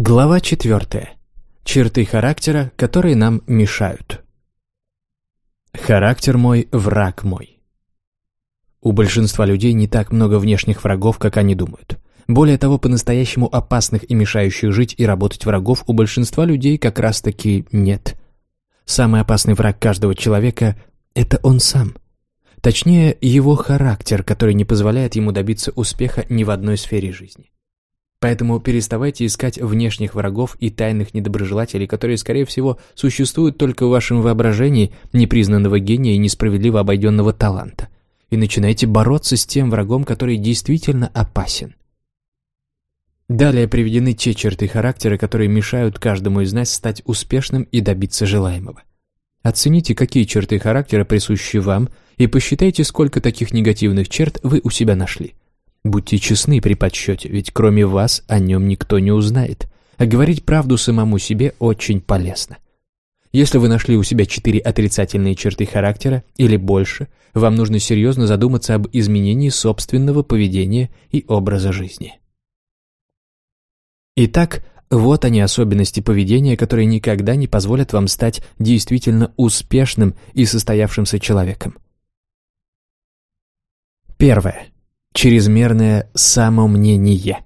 Глава четвертая. Черты характера, которые нам мешают. Характер мой – враг мой. У большинства людей не так много внешних врагов, как они думают. Более того, по-настоящему опасных и мешающих жить и работать врагов у большинства людей как раз-таки нет. Самый опасный враг каждого человека – это он сам. Точнее, его характер, который не позволяет ему добиться успеха ни в одной сфере жизни. Поэтому переставайте искать внешних врагов и тайных недоброжелателей, которые, скорее всего, существуют только в вашем воображении непризнанного гения и несправедливо обойденного таланта. И начинайте бороться с тем врагом, который действительно опасен. Далее приведены те черты характера, которые мешают каждому из нас стать успешным и добиться желаемого. Оцените, какие черты характера присущи вам, и посчитайте, сколько таких негативных черт вы у себя нашли. Будьте честны при подсчете, ведь кроме вас о нем никто не узнает. А говорить правду самому себе очень полезно. Если вы нашли у себя четыре отрицательные черты характера или больше, вам нужно серьезно задуматься об изменении собственного поведения и образа жизни. Итак, вот они особенности поведения, которые никогда не позволят вам стать действительно успешным и состоявшимся человеком. Первое. Чрезмерное самомнение.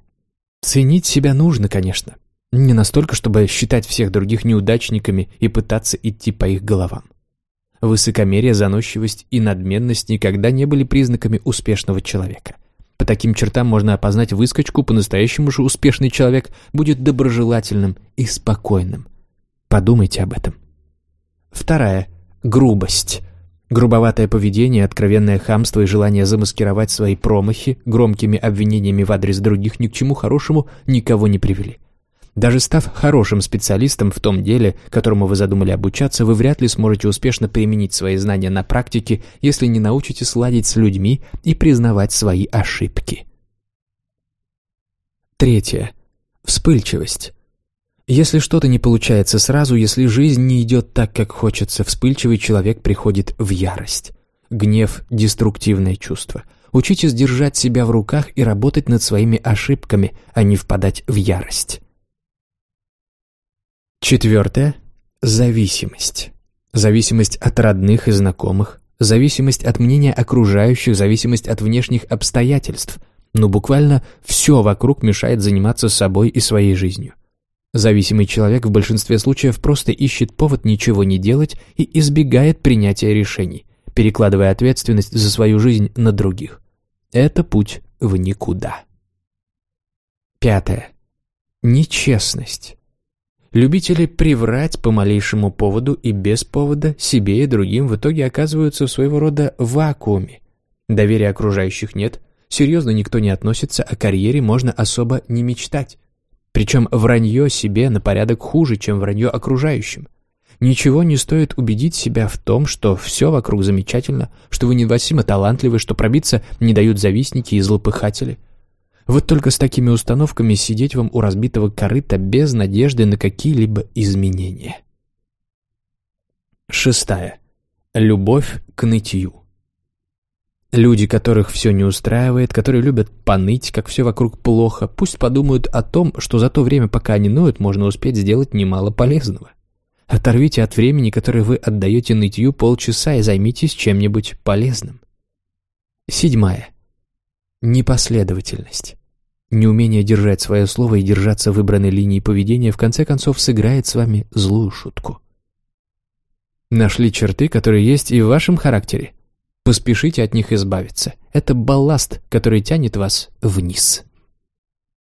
Ценить себя нужно, конечно. Не настолько, чтобы считать всех других неудачниками и пытаться идти по их головам. Высокомерие, заносчивость и надменность никогда не были признаками успешного человека. По таким чертам можно опознать выскочку, по-настоящему же успешный человек будет доброжелательным и спокойным. Подумайте об этом. Вторая. Грубость. Грубоватое поведение, откровенное хамство и желание замаскировать свои промахи громкими обвинениями в адрес других ни к чему хорошему никого не привели. Даже став хорошим специалистом в том деле, которому вы задумали обучаться, вы вряд ли сможете успешно применить свои знания на практике, если не научитесь ладить с людьми и признавать свои ошибки. Третье. Вспыльчивость. Если что-то не получается сразу, если жизнь не идет так, как хочется, вспыльчивый человек приходит в ярость. Гнев – деструктивное чувство. Учитесь держать себя в руках и работать над своими ошибками, а не впадать в ярость. Четвертое – зависимость. Зависимость от родных и знакомых, зависимость от мнения окружающих, зависимость от внешних обстоятельств. Ну, буквально все вокруг мешает заниматься собой и своей жизнью. Зависимый человек в большинстве случаев просто ищет повод ничего не делать и избегает принятия решений, перекладывая ответственность за свою жизнь на других. Это путь в никуда. Пятое. Нечестность. Любители приврать по малейшему поводу и без повода себе и другим в итоге оказываются в своего рода вакууме. Доверия окружающих нет, серьезно никто не относится, о карьере можно особо не мечтать. Причем вранье себе на порядок хуже, чем вранье окружающим. Ничего не стоит убедить себя в том, что все вокруг замечательно, что вы невосимо талантливы, что пробиться не дают завистники и злопыхатели. Вот только с такими установками сидеть вам у разбитого корыта без надежды на какие-либо изменения. Шестая. Любовь к нытью. Люди, которых все не устраивает, которые любят поныть, как все вокруг плохо, пусть подумают о том, что за то время, пока они ноют, можно успеть сделать немало полезного. Оторвите от времени, которое вы отдаете нытью, полчаса и займитесь чем-нибудь полезным. Седьмая. Непоследовательность. Неумение держать свое слово и держаться выбранной линии поведения в конце концов сыграет с вами злую шутку. Нашли черты, которые есть и в вашем характере – Поспешите от них избавиться. Это балласт, который тянет вас вниз.